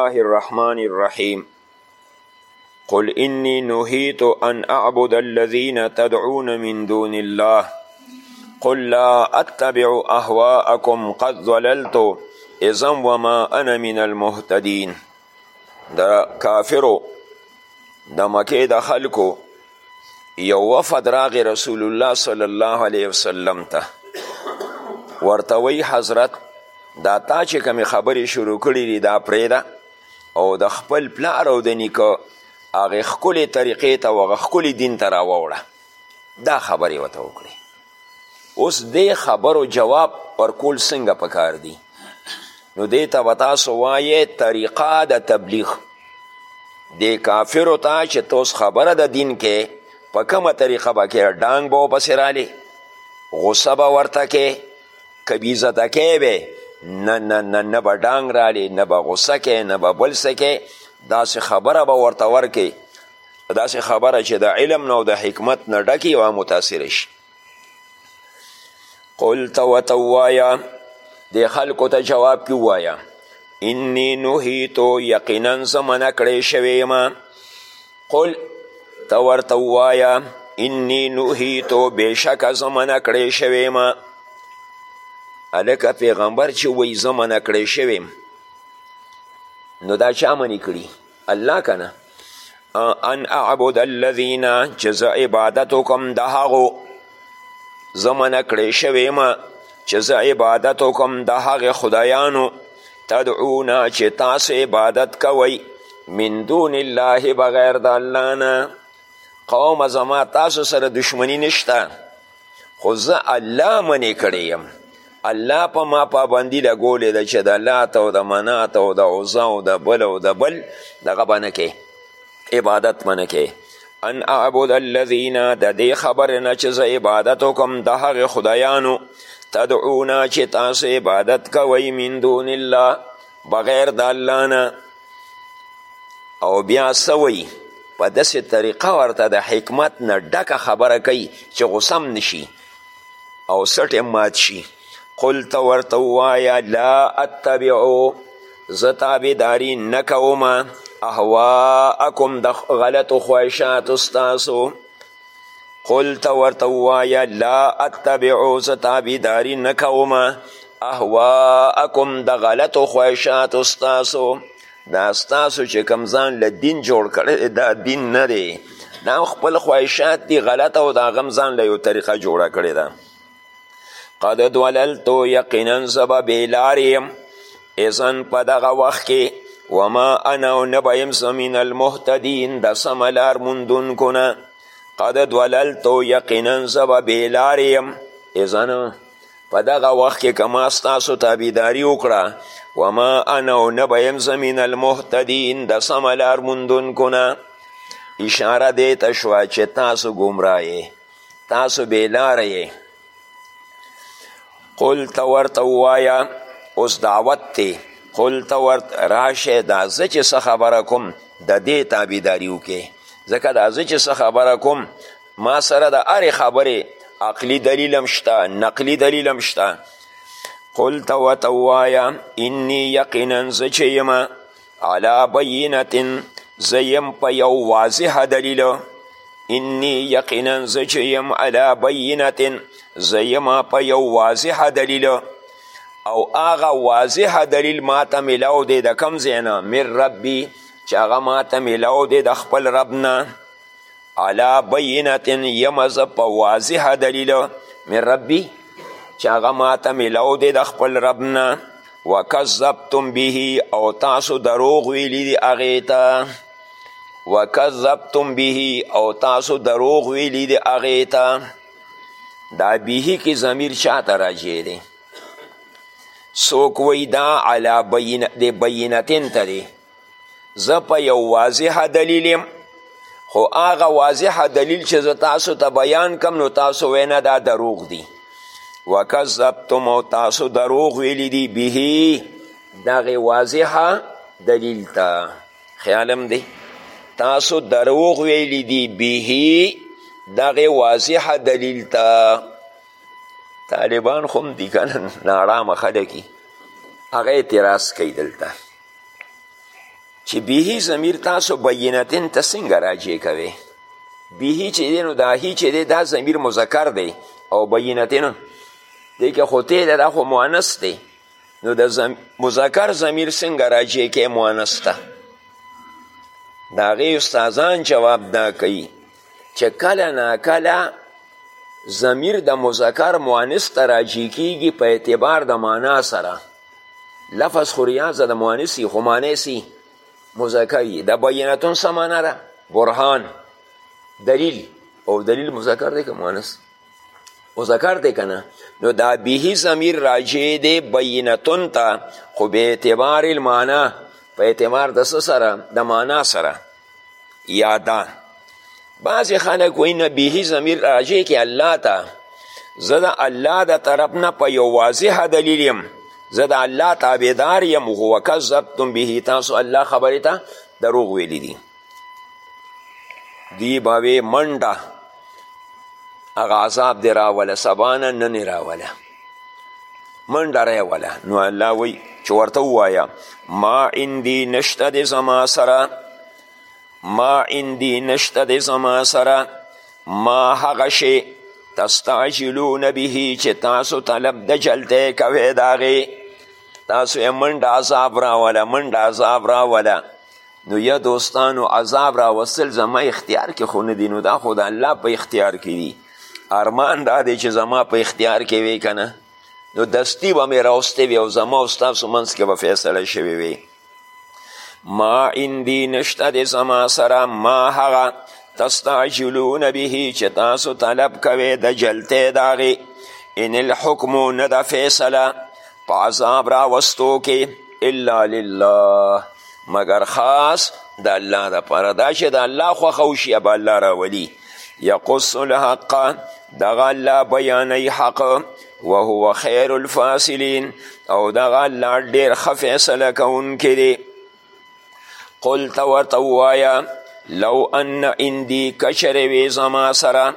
الله الرحمن الرحيم قل إني نهيت أن أعبد الذين تدعون من دون الله قل لا أتبع أهواءكم قد ضللت إذا وما أنا من المهتدين دا كافرو دا مكي دا خلقو یو وفد راغی رسول الله صلی الله علیه وسلم ته ورته وی حضرت دا تا چې کمی خبرې شروع کړي دي دا پرېږده او د خپل پلار او د نیکه هغې ښکلې طریقې ته او هغه ښکلي دین ته راووړه دا خبرې ورته وکړي اوس دې خبرو جواب ورکول څنګه پکار دي نو دې ته به تاسو وایې طریقه د تبلیغ دې کافرو ته چې ته اوس خبره د دین کې په کومه طریقه به کې ډانګ به ورپسې رالې غوسه به ورته کې که بې عزته کې به نه نه نه نه به ډانګ رالې نه به غوسه کې نه به بل څه کې داسې خبره به ورته ورکې داسې خبره چې د علم نه او د حکمت نه ډکې او متاثره شي قل ته ورته ووایه دې خلکو ته جواب کې ووایه انی نهیتو یقینا زه منع کړی شوی یم قل ته ورته ووایه انی نهیتو بېشکه زه منع کړی شوی یم هلکه پیغمبر چې وایي زه منع کړی شوی نو دا چا منې کړي الله کنه ان اعبد الذین چې زه عبادت وکم د هغو زه منع کړی شوی ما چې زه عبادت وکم د هغې خدایانو تدعونا چې تاسو عبادت کوئ من دون الله بغیر د الله نه قوم زما تاسو سره دشمنی نشته خو زه الله منې کړی یم الله په ما پابندي لګولې ده چې د لات او د منات او د عزا او د بل او د بل دغه به نه کې عبادت به نه کې ان اعبد الذین د دې خبرې نه چې زه عبادت وکم د هغې خدایانو تدعونا چې تاسو عبادت کوئ من دون الله بغیر د الله نه او بیا څه وایي په داسې طریقه ورته د حکمت نه ډکه خبره کوي چې غوسه هم نشي او سټ هم مات شي قل ته ورته ووایه لا اتبعو زه تابعداري نه کوم اهواءکم د غلطو خواهشاتو ستاسو قل ته ورته ووایه لا اتبعو زه تابعداري نه کوم اهواءکم د غلطو خواهشاتو ستاسو دا ستاسو چې کوم ځان له دین جوړ کړی دا دین نه دی دا خپل خواهشات دي غلط او د هغه ځان له یو طریقه جوړه کړې ده قد دوللتو یقینا زه به بېلارې یم اذن په دغه وخت کې وما انا او نه به یم زه من المهتدین د سمه لار موندونکو نه قد دوللتو یقینا زه به بېلارې یم اذن په دغه وخت کې که ما ستاسو تابعداري وکړه وما انا او نه به یم زه من المهتدین د سمه لار موندونکو نه اشاره دې ته شوه چې تاسو ګمراه تاسو بیلاره یې قل ته ورته ووایه اوس دعوت دی قل ته ورته راشه دا زه چې څه خبره کوم د دې تابعداري وکړې ځکه دا زه چې څه خبره کوم ما سره د هرې خبرې عقلي دلیل هم شته نقلي دلیل هم شته قل ته ورته ووایه اني یقینا زه چې یم علا بینت زه یم په یو واضح دلیل انی یقینا زه چې یم علا بینت زه یم په یو واضح دلیل او هغه واضح دلیل ما ته میلاو دی د کم ځای نه من ربي چې هغه ما ته میلاو دی د خپل رب نه علا بینت یم زه په واضح دلیل من ربی چې هغه ماته میلاو دی د خپل رب نه وکذبتم به او تاسو دروغ ویلی دی هغې ته وکذبتم به او تاسو دروغ ویلی دی هغې ته دا به کې ضمیر چا ته راجع دی څوک وایي دا علا بینتین ته دی زه په یو واضح دلیل یم خو هغه واضح دلیل چې زه تاسو ته بیان کم نو تاسو وینا دا دروغ دی وکذبتم او تاسو دروغ ویلی دی به دغه واضح دلیل ته خیالم دی تاسو دروغ ویلی دی به دغه واضح دلیل ته طالبان خوم دی کنه نارامه خلکی هغه اعتراض کوي دلته چې بیهی ضمیر تاسو بینتین ته څنګه راجع کوئ بیهی چې دی نو دا هی چې دی دا ضمیر مذکر دی او بینتین دی که خو تی ده دا خو مؤنث دی نو د زم... مذکر ضمیر څنګه راجع کوي مؤنث ته د هغې استادان جواب دا کوي چې کله ناکله ضمیر د مذکر مؤنث ته راجع کیږي په اعتبار د معنا سره لفظ خو ریاضه د مؤنث یي خو معنی سي مذکر یي د بینتون څه معنا ده برهان دلیل او دلیل مذکر دی که مؤنث او ذکر دی کنه نو دا بیهی ضمیر راجع دی بینتون ته خو به اعتبار المعنا په اعتبار د څه سره د معنا سره یا دا بعضې خلک وایي نه بیهی ضمیر راجع کې الله ته زه د الله د طرف نه په یو واضح دلیل یم زه د الله تابعدار یم هو کذبتم به تاسو الله خبرې ته دروغ ویلی دي دی به وې منډه هغه عذاب دې راوله سبا نه نن یې راوله منډه راوله نو الله وی چې ورته ووایه ما عندي نشته دی زما سره ما عندي نشته دی زما سره ما هغه شی تستعجلون به چې تاسو طلب د جلدی کوی د هغې تاسو یې منډه عذاب راوله منډه عذاب راوله نو یا دوستانو عذاب راوستل زما اختیار کې خو نه دي نو دا خو د الله په اختیار کې دي ارمان دا دی چې زما په اختیار کې وي که نه نو دستی به مې راوستې وي او زما او ستاسو منځ کې به فیصله شوې وي ما عندي نشته د زما سره ما هغه تستعجلون به چې تاسو طلب کوئ د جلتې د هغې ان الحکم نه ده فیصله په عذاب راوستو کې الا لله مګر خاص د الله دپاره دا چې د الله خوښه وشي به الله راولي یقص الحق دغه الله بیانوي حق وهو خیر الفاصلین او دغه الله ډېر ښه فیصله کوونکی دی قل ته ورته ووایه لو ان عندي کچرې وې زما سره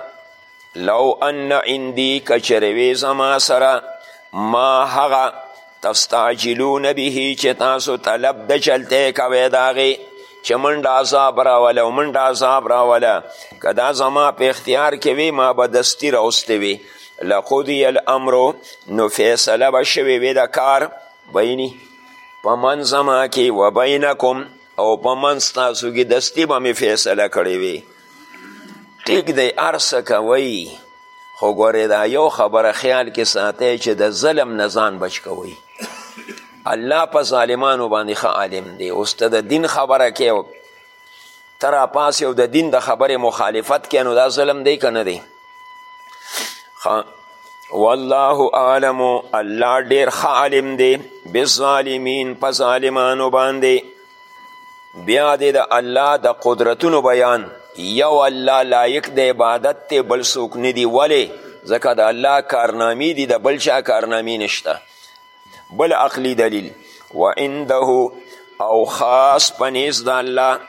لو ان عندي که چېرې وې زما سره ما هغه تستعجلون به چې تاسو طلب د چلتی کوی د هغې چې منډه عذاب راوله او منډه عذاب راوله که دا زما په اختیار کې وي ما به دستي راوستې وي لقضی الامر نو فیصله به شوې وي د کار بیني په منځ ما کې و بینکم او په منځ تاسو کې دستي به مې فیصله کړې وي ټیک دی هر څه کوئ خو ګورې دا یو خبره خیال کې ساتئ چې د ظلم نه ځان بچ کوئ الله په ظالمانو باندې ښه عالم دی اوس ته د دین خبره کې او ته راپاسې او د دین د خبرې مخالفت کې نو دا ظلم دی که نه دی والله اعلم الله ډیر ښه عالم دی بالظالمین په ظالمانو باندې بیا دې د الله د قدرتونو بیان یو الله لایق د عبادت دی بل څوک نه دی ولې ځکه د الله کارنامې دي د بل چا کارنامې نشته بل عقلی دلیل و عنده او خاص پنیز د الله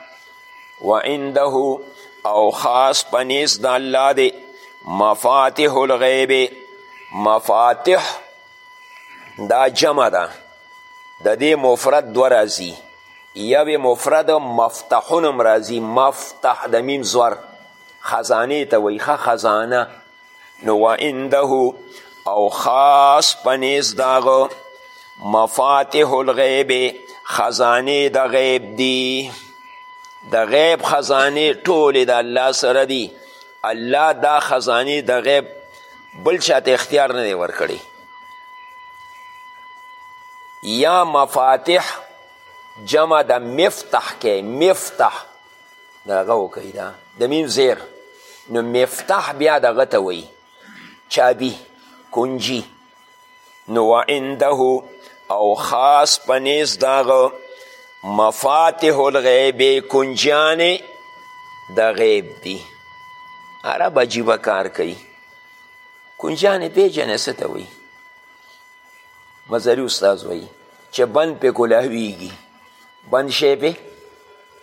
و عنده او خاص پنیز د الله دی مفاتح الغیب مفاتح دا جمع ده د دې مفرد دو راځي یو مفرد مفتحون هم راځي مفتح د میم زور خزانه ته وایي خزانه نو وعنده او خاص پنیز داغو مفاتح الغیب خزانه د غیب دی د غیب خزانه ټوله د الله سره دی الله دا خزانه د غیب بل چاته اختیار نه دی ورکړي یا مفاتح جمع د مفتح کې مفتح د هغه وکړئ دا د میم زیر نو مفتاح بیا دغه ته وایي چابي کنجي نو وعنده او خاص په نیز دغه مفاتح الغیب کنجیان د غیب دي عرب عجیبه کار کوي کنجیان پیژنې څه ته وایي مزري استاد وایي چې بند پې کولاهویږي بند شی پې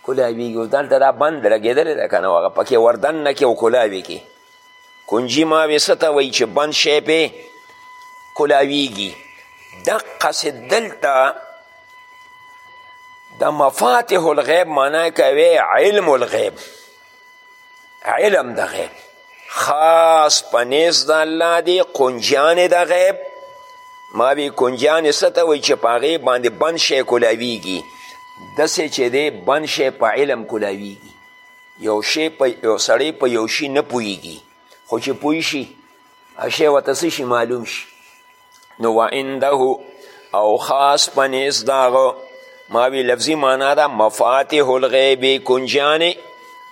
کولاویږي اوس دلته دا بند لګېدلی ده که نه هغه پکې وردن نه کې او کولاوي کې کنجي ماوې څه ته وایي چې بند شی پې کولاویږي دقسې دلته د مفاتح الغیب معنا کوي علم الغیب علم د غیب خاص په نیز د الله دی کنجیانې د غیب ما وی کنجیانې څه ته وایي چې په هغې باندې بند شی کولاویږي داسې چې دی بند شی په علم کولاویږي یو شی په یو سړی په یو شي نه پوهیږي خو چې پوه شي هغه شی ورته شي معلوم شي نو وعنده او خاص په نیز داغه ما وی لفظي معنا ده مفاتح الغیب کنجیان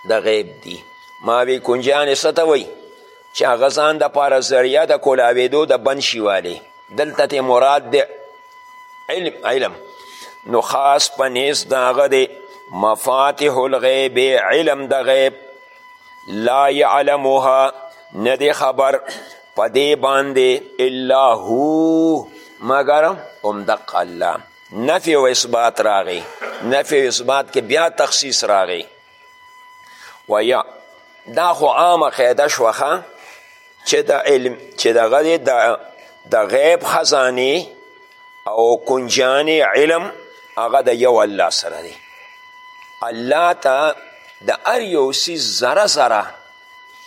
د غیب دي ما وی کنجیان څه ته وایي چې هغه ځان دپاره ذریعه د کولاویدو د بند شي والې دلته تې مراد د علم علم نو خاص په نیز د هغه دی مفاتح الغیب علم د غیب لا یعلمها نه دی خبر په دې باندې الا هو مګر همدقه الله نفی و اثبات راغی نفی و اثبات کې بیا تخصیص راغی و یا دا خو عامه قاعده شوه چې د علم چې دغه دی د غیب خزانې او کنجانې علم هغه د یو الله سره دی الله ته د هر یو څیز ذره ذره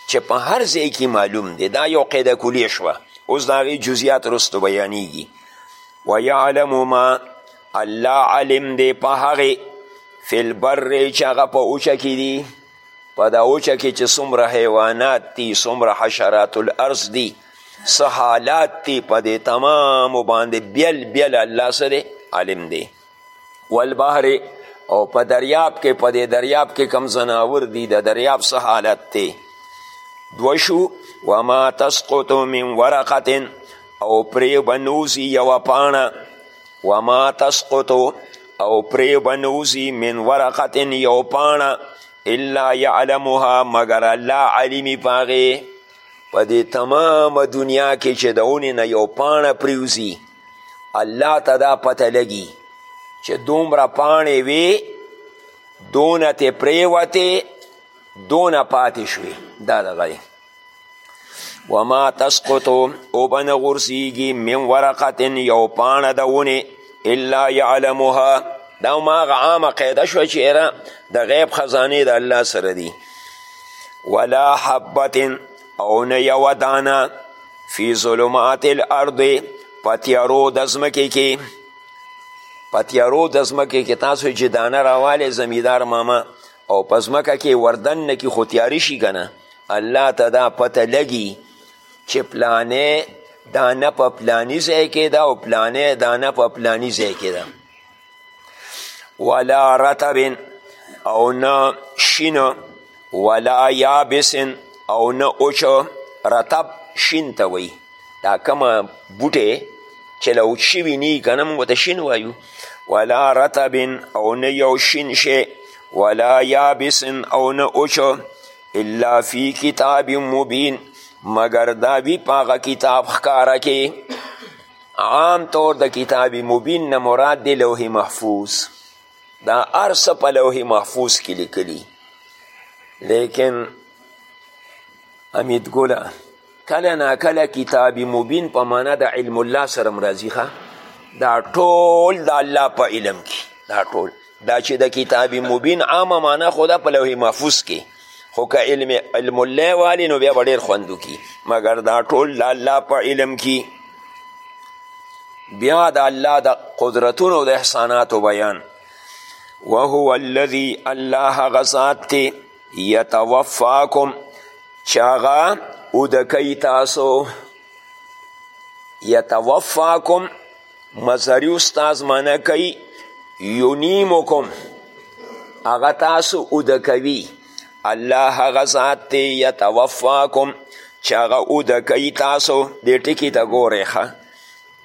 چې په هر ځای کې معلوم دی دا یو قیده کلی شوه اوس د هغې جزیات رستو بیانیږي ویعلم ما الله علم دی په هغې فی البر چې هغه په اوچه کې دي په دا وچه کې چې څومره حیوانات دي څومره حشرات الارض دي څه حالات دي په دې تمامو باندې بیل بیل الله څه دی عالم دی والبحر او په دریاب کې په دې دریاب کې کم ځناور دي د دریاب څه حالت دی دوشو وما تسقط من ورقه او پرې بنوزي یوه پاڼه وما تسقط او پرې به نوځي من ورقت یو پاڼه الا یعلمها مګر الله علیمي په هغې په دې تمامه دنیا کې چې د اونې نه یو پاڼه پریوځي الله ته دا پته لګي چې دومره پاڼې وې دونه تې پرېوتې دونه پاتې شوې دا دغه وما تسقط او بنه غورځیږي من ورقت یو پاڼه د ونې الا یعلمها دا هماغه عامه قاعده شوه چې یاره د غیب خزانې د الله سره دي ولا حبت او نه یوه دانه فی ظلمات الارض په تیارو د ځمکې کې په تیارو د ځمکې کې تاسو چې دانه راوالی زمیدار ماما او په ځمکه کې وردن نه کې خو تیاري شي که نه الله ته دا پته لګي چې پلانې دانه په پلانی ځای کې ده او پلانې دانه په پلانی ځای کې ده ولا رتب او نه شین ولا یابس او نه اوچ رتب شین ته وایي دا کومه بوټی چې له اوچ شوي نه که نه موږ ته شین وایو ولا رتب او نه یو شین شی ولا یابس او نه اوچ الا فی کتاب مبین مگر دا وی پاغه کتاب ښکاره کې عام طور د کتاب مبین نه مراد دی لوح محفوظ دا ارس په لوح محفوظ کې لیکلی لیکن امید ګله کله ناکله کتاب مبین په معنا د علم الله سره هم راځي دا ټول د الله په علم کې دا ټول دا چې د کتاب مبین عامه معنا خو دا په لوح محفوظ کې خو که علم علم الله والی نو بیا به ډېر خوند وکړي مګر دا ټول د الله په علم کې بیا د الله د قدرتونو د احساناتو بیان وهو الذي الله هغه ذات دی یتوفاکم چې هغه اوده کوي تاسو یتوفاکم مظهري استاذ معنا کوي یونیمکم هغه تاسو اوده کوي الله هغه ذات دی یتوفاکم چې هغه اوده کوي تاسو دې ټکي ته ګورئ ښه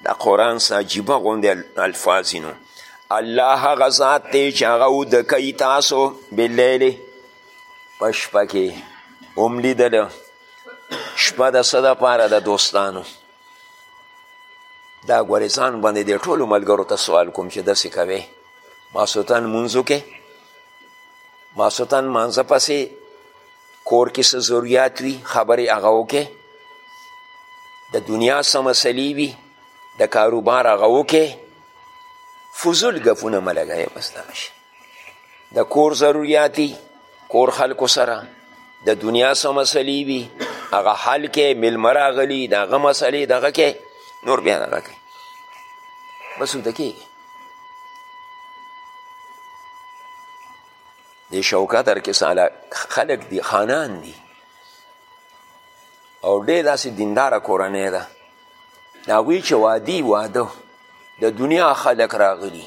د قرآن څه عجیبه غوندې الفاظ نو الله هغه ذات دی چې هغه اوده کوي تاسو باللیل په شپه کې هم لیدله شپه د څه دپاره د دوستانو دا ګورې ځان باندې د ټولو ملګرو ته سوال کوم چې داسې کوې ماسوتن مونځو کې ماسوتن مانځه پسې کور کې څه ضروریات وي خبرې هغه وکې د دنیا څه مسلې وي د کاروبار هغه وکې فضول ګپونه مه لګوې بس دغه شي د کور ضروریات دي کور خلکو سره د دنیا څه مسلې وي هغه حل کې میلمه راغلي د هغه مسلې دغه کې نور بیا دغه کې بس ورته کېږي دی شوکتر کې سالا خلک دي خانان دي او ډېر داسې دینداره کورنۍ ده د هغوی چې وادي واده د دنیا خلک راغلي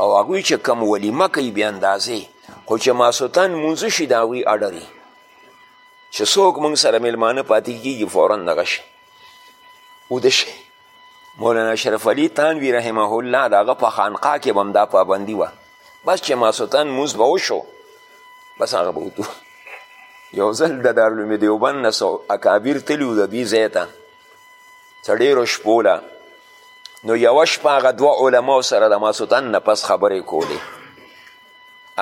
او هغوی چې کم ولیمه کوي بې اندازې خو چې ماسوتن مونځ شي د هغوی اډري چې څوک مونږ سره میلمانه پاتې کیږي فورا دغه شي وده شي مولانا اشرف علي تانوي رحمه الله د هغه په خانقاه کې به هم دا پابندي وه بس چې ماسوتن مونځ به وشو بس هغه به وتو یو ځل د دارالعلوم دیوبند نه څو اکابر تلي وو د دوی ځای ته څه ډېرو شپو له نو یوه شپه هغه دوه علماو سره د ماسوتن نه پس خبرې کولې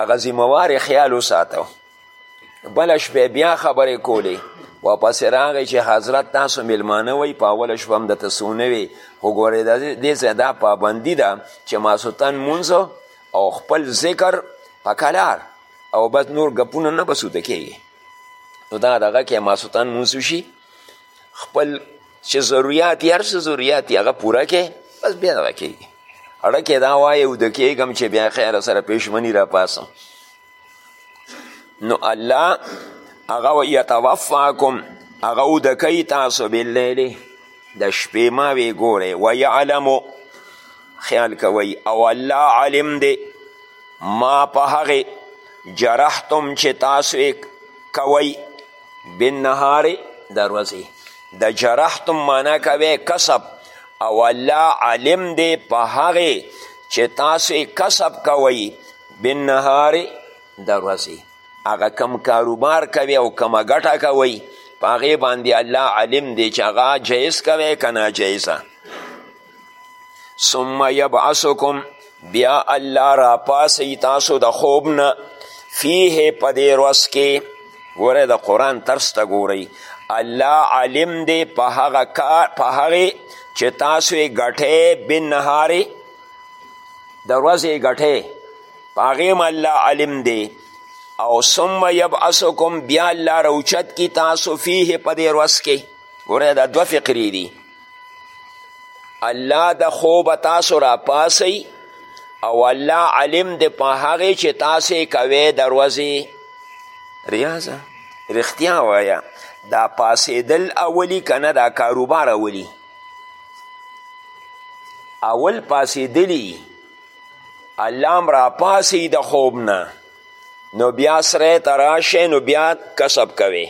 هغه ذموار خیال وساته بله شپه بیا خبرې کولې واپس راغی چې حضرت تاسو میلمانه وئ په اوله شپه هم درته څو نه وي خو ګورې د دې ځای دا پابندي ده چې ماسوتن مونځ او خپل ذکر په کلار او بس نور ګپونه نه به سوده کېږي نو دا دغه کې ماسوتن مونځ وشي خپل چې ضروریات یې هر څه ضروریات یې هغه پوره کړي بس بیا دغه کېږي اړه کې دا وایي اوده کېږم چې بیا خیره سره پېشمني راپاسم نو الله هغه و یتوفاکم هغه اوده کوي تاسو باللیلې د شپې ما وی ګورئ ویعلمو خیال کوئ او الله عالم دی ما په هغې جرحتم چې تاسو یې کوئ بالنهارې د ورځې د جرحتم معنا کوي کسب او الله عالم دی په هغې چې تاسو کسب کوئ بالنهار د ورځې هغه کم کاروبار کوي او کمه ګټه کوي په هغې باندې الله علم دی چې هغه جایز کوي که ناجایزه ثم یبعثکم بیا الله راپاسی تاسو د خوب نه فیه په دې ورځ کې ګوره د قرآن ترس ته ګورئ الله عالم دی په هغه کار په هغې چې تاسو یې ګټئ بنهارې د ورځې ګټې په هغې هم الله علم دی او ثم یبعثکم بیا الله راوچت کی تاسو فیه په دې ورځ کې ګوره دا دوه فقرې دي الله د خوبه تاسو راپاسی او الله علم د په هغې چې تاسې کوې د ورځې ریاضه رښتیا وایه دا پاسېدل اولی که نه دا کاروبار اولی اول پاسېدلي الله هم راپاسي د خوب نه نو بیا سره ته راشئ نو بیا کسب کوي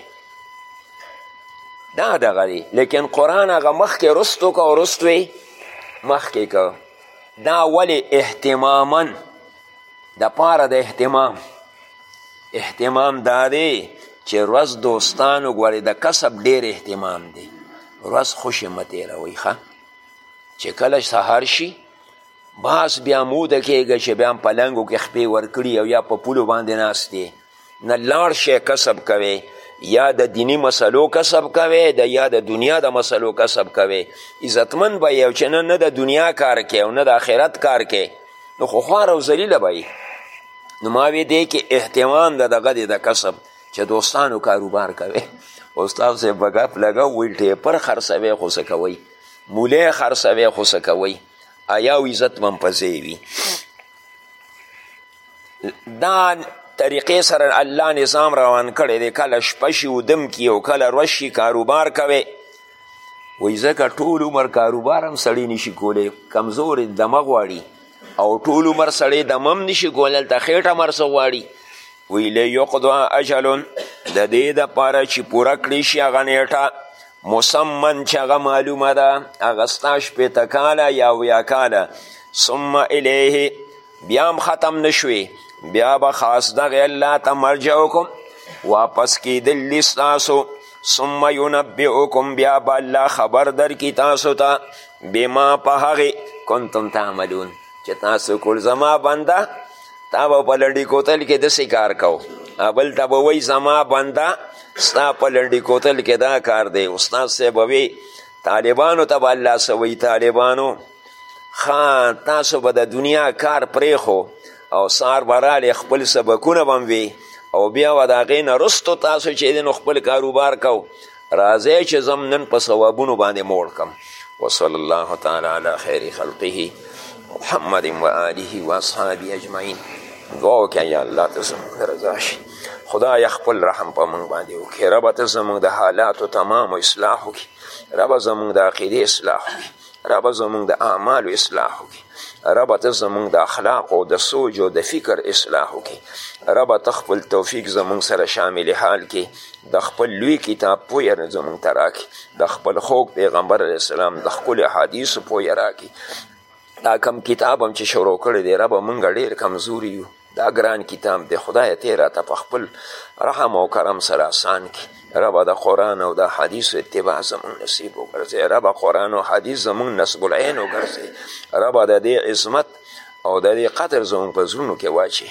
دا دغه دی لیکن قرآن هغه مخکې رستو که او رستو مخکې که دا ولې احتماما د پاره د احتمام احتمام دا دی چې ورځ دوستانو ګورې د کسب ډیر احتمام دی ورځ خوشې مه تېروئ ښه چې کله سهار شي باز بیا موده کېږي چې بیا په لنګو کې خپې ورکړي او یا په پولو باندې ناست دی نه لاړ شی کسب کوي یا د دینی مسلو کسب کوي د یا د دنیا د مسلو کسب کوي عزتمن به یو چې نه نه د دنیا کار کوي او نه د آخرت کار کوي نو خو خوار او ذلیله به نو ما وی دی کې احتمام د دغه د کسب چې دوستانو کاروبار کوي استاد صاحب به ګپ لګو ویل ټیپر خرڅوی خو څه کوئ مولی خرڅوی خو څه کوئ ایا او عزت من په ځای وي دا طریقې سره الله نظام روان کړی دی کله شپه شي ودم کي او کله ورځ شي کاروبار کوي وایي ځکه ټول عمر کاروبار هم سړی نشي کولی کمزورې دمه غواړي او ټول عمر سړی دم هم نشي کولی هلته خېټه مر څه غواړي وی لیقضا اجل د دې دپاره چې پوره کړی شي هغه نیټه مسمن چې هغه معلومه ده هغه ستا شپېته کاله یا اویا کاله ثم الیه بیا هم ختم نشوي بیا به خاص دغې الله ته مرجعکم واپس کیدل دي ستاسو ثم ینبئکم بیا به الله خبر درکړي تاسو ته بما په هغې کنتم تعملون چې تاسو کول زما بنده تا به په لنډي کوتل کې داسې کار کو بل ته به وایي زما بنده ستا په لنډي کوتل کې دا کار دی استاد صاحب به وی طالبانو ته به الله څه وایي طالبانو ښه تاسو به د دنیا کار پرېښو او سهار به رالی خپل سبکونه به هم وي او بیا به د هغې نه رستو تاسو چې دی نو خپل کاروبار کو راځئ چې زم نن په ثوابونو باندې موړ کم وصلی الله تعالی علی خیر خلقه محمد و آله و اصحابه اجمعین دعا وکړه یا الله ته زموږ رضا شي خدای خپل رحم په موږ باندې وکړي ربه ته زموږ د حالاتو تمام اصلاح وکړي ربه زموږ د عقیدې اصلاح وکړي رب زمونږ د اعمالو اصلاح وکړي رب ته زمونږ د اخلاق او د سوچ او د فکر اصلاح وکړي رب ته خپل توفیق زمونږ سره شامل حال کې د خپل لوی کتاب پویه زمونږ ته راکړي د خپل خوږ پیغمبر علیه السلام د ښکلو احادیثو پویه راکړي دا کم کتاب هم چې شروع کړی دی ربه مونږ ډېر کمزوري یو دا ګران کتاب دی خدای ته راته په خپل رحم او کرم سره آسان کړي ربه د قرآن او د حدیث اتباع زمونږ نصیب وګرځي ربه قرآن او حدیث زمونږ نصب العین وګرځي ربه د دې عظمت او د دې قدر زمونږ په زړونو کې واچي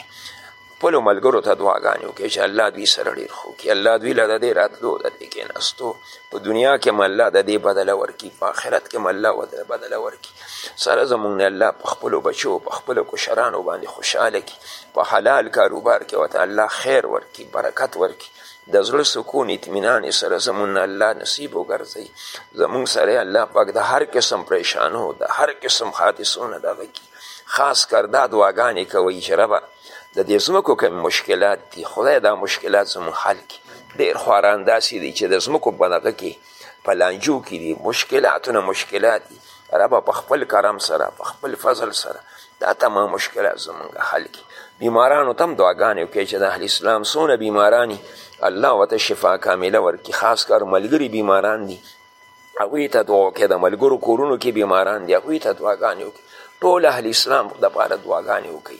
خپلو ملګرو ته دعاګانې وکړي چې الله دوی سره ډېر ښه وکړي الله دوی له د دې راتلو د دې کېناستو په دنیا کې هم الله د دې بدله ورکړي په آخرت کې هم الله بدله ورکړي سره زمونږ نه الله په خپلو بچو په خپلو کشرانو باندې خوشحاله کړي په حلال کاروبار کې ورته الله خیر ورکړي برکت ورکړي د زړه سکون اطمینان سره زمونږ نه الله نصیب وګرځوي زمونږ سره الله پاک د هر قسم پریشانو د هر قسم حادثو نه دغه کړي خاص کر دا دعاګانې کوئ چې ربه د دې ځمکو کوم مشکلات دي خدای دا مشکلات زموږ حل کړي ډېر خواران داسې دي چې د ځمکو په دغه کې په لانجو کې دي مشکلاتونه مشکلات دي ربه په خپل کرم سره په خپل فضل سره دا تمام مشکلات زمونږ حل کړي بیمارانو ته هم دعاګانې وکړي چې د اهل اسلام څونه بیماران الله ورته شفا کامله ورکړي خاص کر ملګري بیماران دي هغوی ته دعا وکړي د ملګرو کورونو کې بیماران دي هغوی ته دعاګانې وکړي ټول اهل اسلام دپاره دعاګانې وکړي